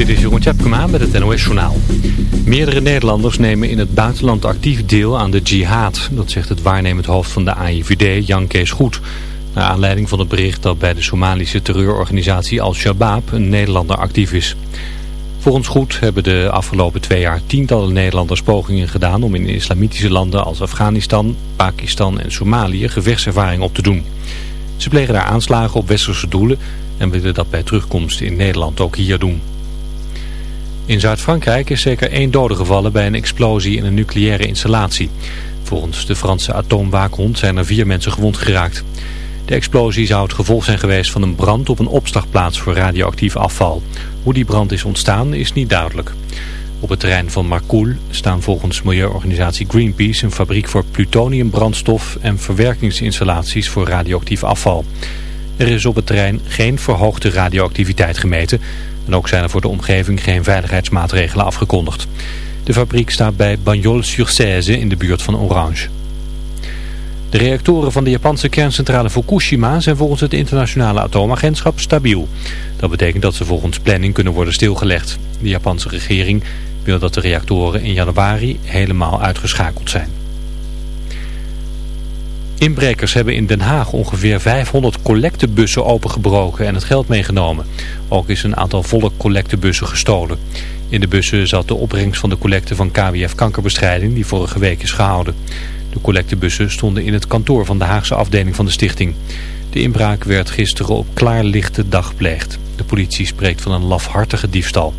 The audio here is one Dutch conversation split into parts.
Dit is Jeroen Tjepkema met het NOS Journaal. Meerdere Nederlanders nemen in het buitenland actief deel aan de jihad. Dat zegt het waarnemend hoofd van de AIVD, Jan Kees Goed. Naar aanleiding van het bericht dat bij de Somalische terreurorganisatie Al-Shabaab een Nederlander actief is. Volgens Goed hebben de afgelopen twee jaar tientallen Nederlanders pogingen gedaan... om in islamitische landen als Afghanistan, Pakistan en Somalië gevechtservaring op te doen. Ze plegen daar aanslagen op westerse doelen en willen dat bij terugkomst in Nederland ook hier doen. In Zuid-Frankrijk is zeker één dode gevallen bij een explosie in een nucleaire installatie. Volgens de Franse atoomwaakhond zijn er vier mensen gewond geraakt. De explosie zou het gevolg zijn geweest van een brand op een opslagplaats voor radioactief afval. Hoe die brand is ontstaan is niet duidelijk. Op het terrein van Marcoule staan volgens milieuorganisatie Greenpeace een fabriek voor plutoniumbrandstof en verwerkingsinstallaties voor radioactief afval. Er is op het terrein geen verhoogde radioactiviteit gemeten en ook zijn er voor de omgeving geen veiligheidsmaatregelen afgekondigd. De fabriek staat bij Bagnols-sur-Cèze in de buurt van Orange. De reactoren van de Japanse kerncentrale Fukushima zijn volgens het internationale atoomagentschap stabiel. Dat betekent dat ze volgens planning kunnen worden stilgelegd. De Japanse regering wil dat de reactoren in januari helemaal uitgeschakeld zijn. Inbrekers hebben in Den Haag ongeveer 500 collectebussen opengebroken en het geld meegenomen. Ook is een aantal volle collectebussen gestolen. In de bussen zat de opbrengst van de collecte van KWF Kankerbestrijding die vorige week is gehouden. De collectebussen stonden in het kantoor van de Haagse afdeling van de stichting. De inbraak werd gisteren op klaarlichte dag gepleegd. De politie spreekt van een lafhartige diefstal.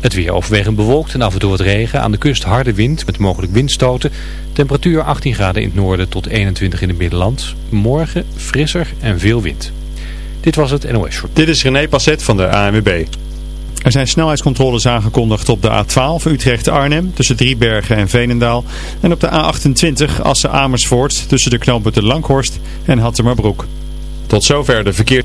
Het weer overwegend bewolkt en af en toe wat regen. Aan de kust harde wind met mogelijk windstoten. Temperatuur 18 graden in het noorden tot 21 in het middenland. Morgen frisser en veel wind. Dit was het NOS Short. Dit is René Passet van de ANWB. Er zijn snelheidscontroles aangekondigd op de A12 Utrecht-Arnhem tussen Driebergen en Veenendaal. En op de A28 Assen-Amersfoort tussen de knooppunten Langhorst en Hattemerbroek. Tot zover de verkeer.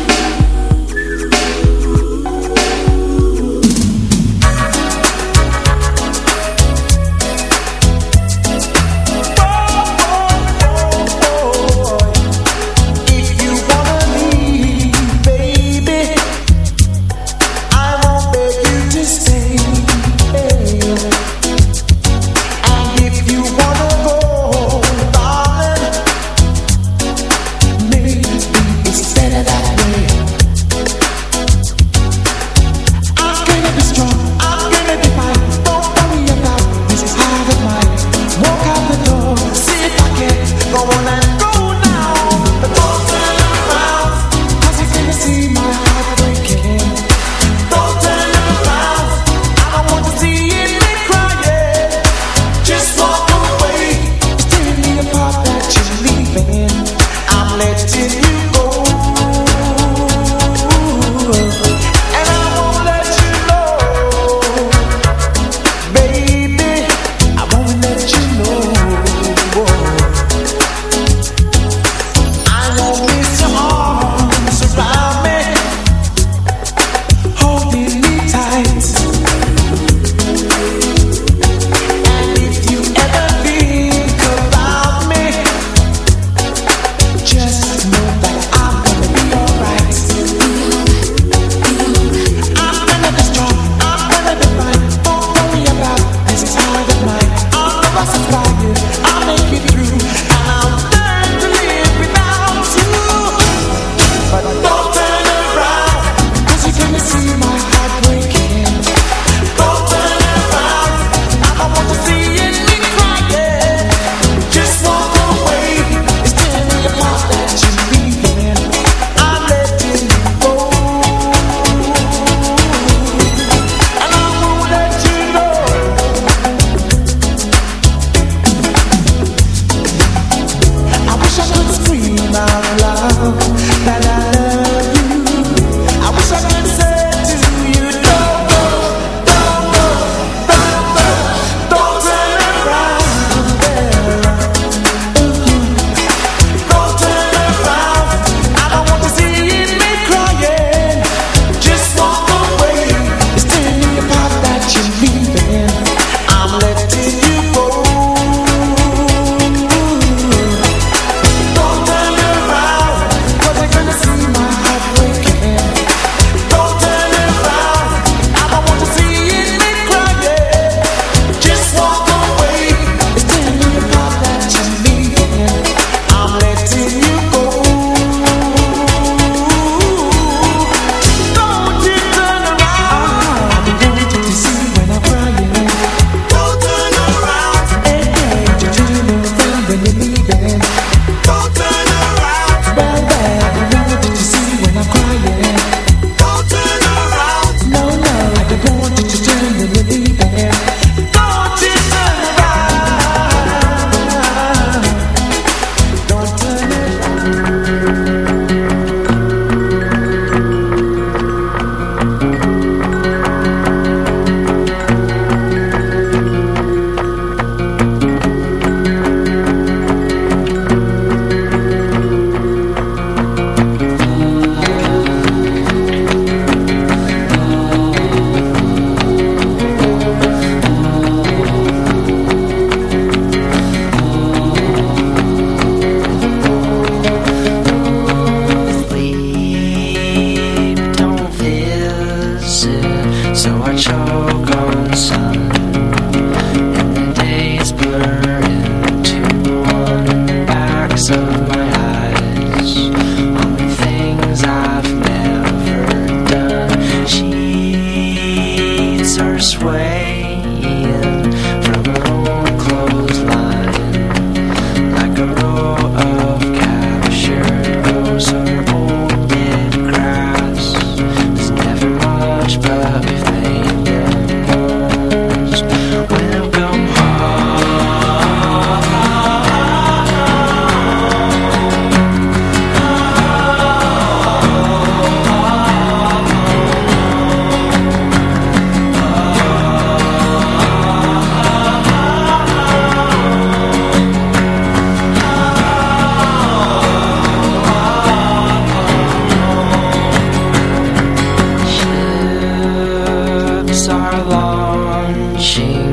are launching.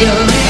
you.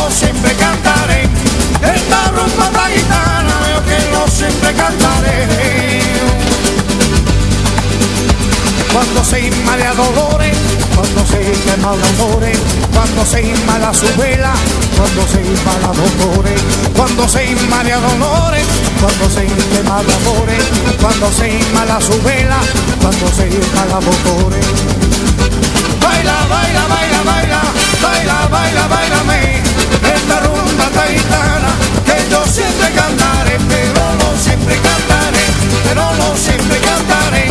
Cuando se inmala dolores, cuando se quema de amores, cuando se inmala su vela, cuando se inmala dolores, cuando se inmala dolores, cuando se quema de amores, cuando se inmala su vela, cuando se inmala dolores. Baila, baila, baila, baila, baila, baila, bailame, esta rumba taitana, que yo siempre cantaré, pero no siempre cantaré, pero no siempre cantaré,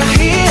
here,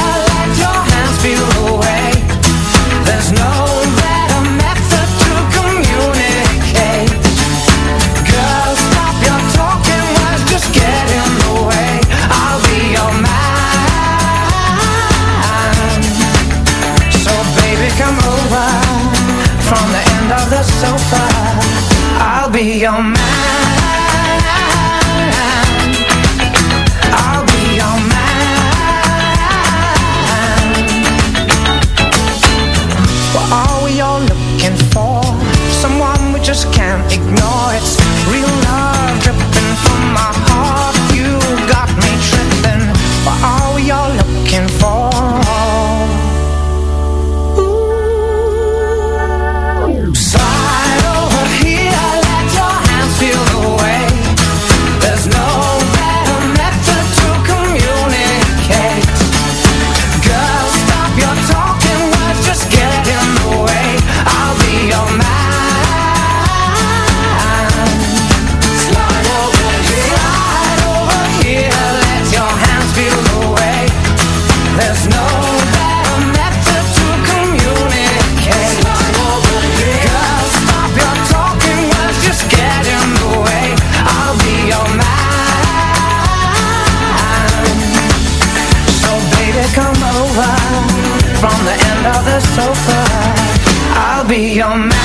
be your man.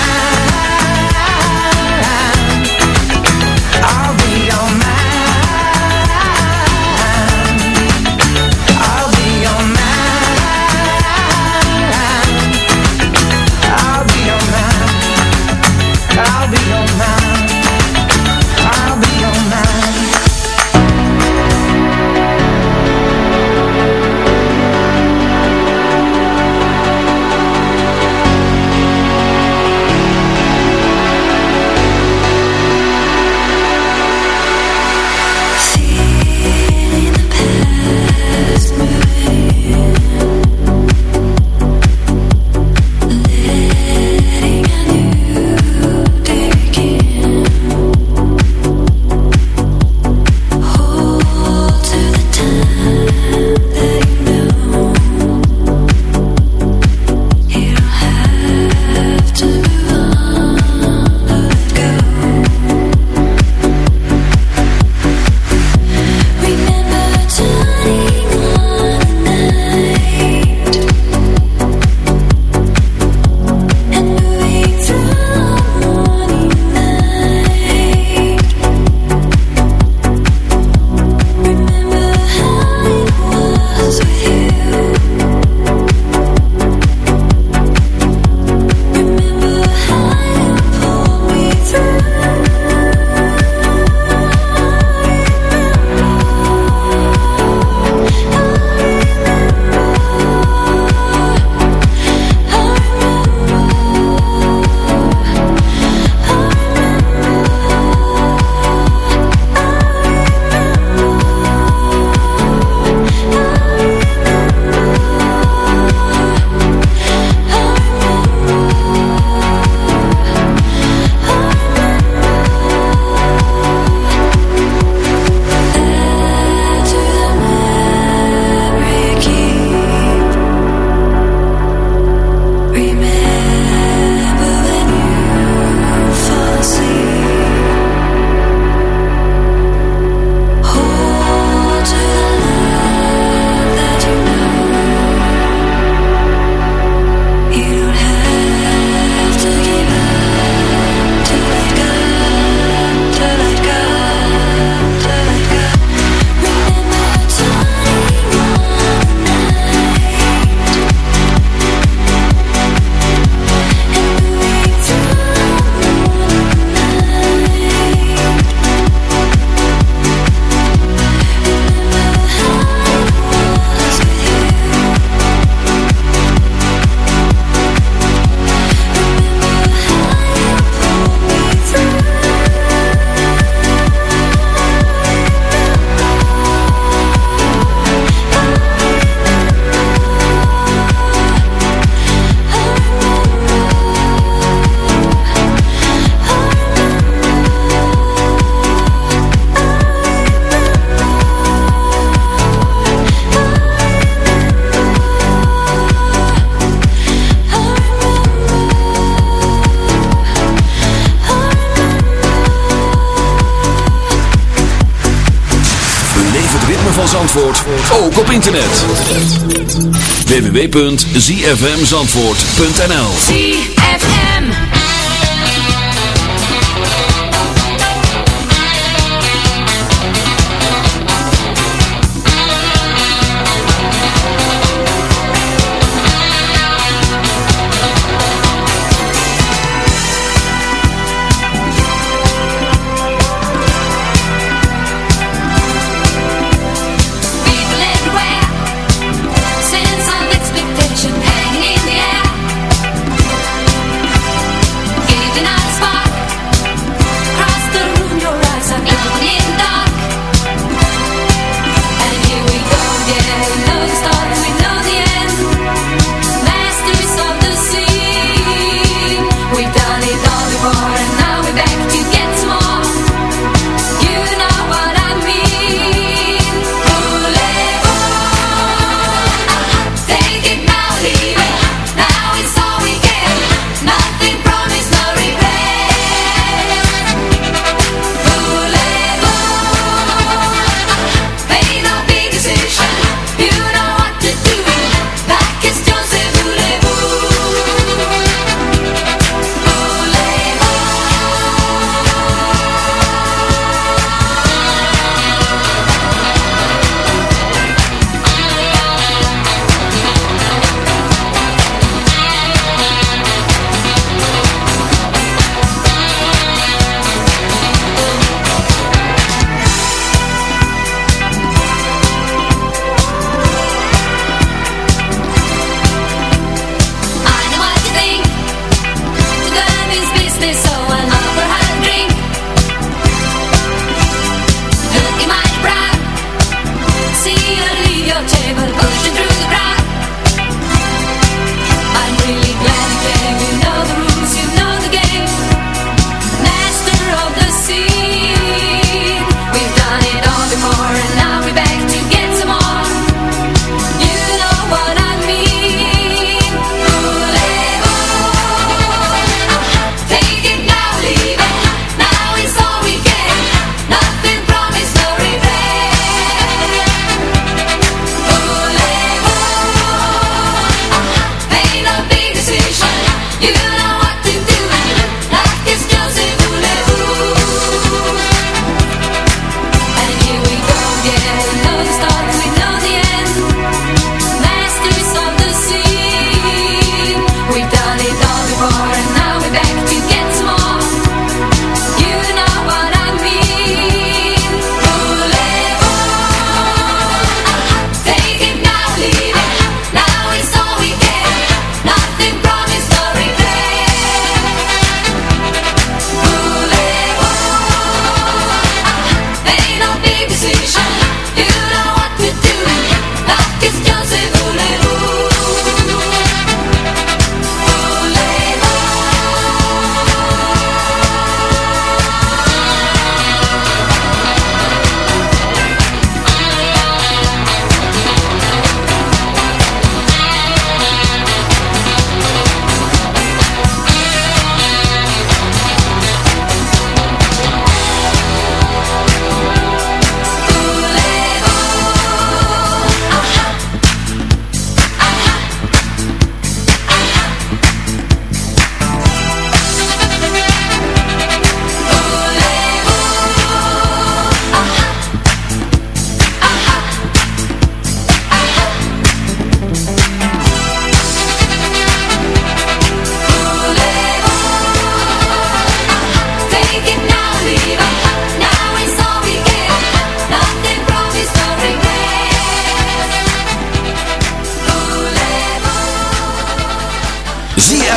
www.zfmzandvoort.nl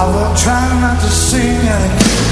I will try not to sing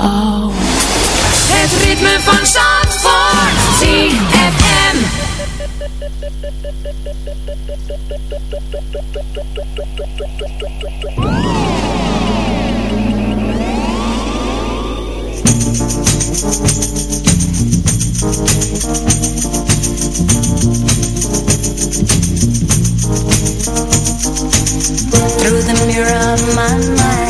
oh. Het ritme van Zandvoort. ZFM. Through the mirror of my mind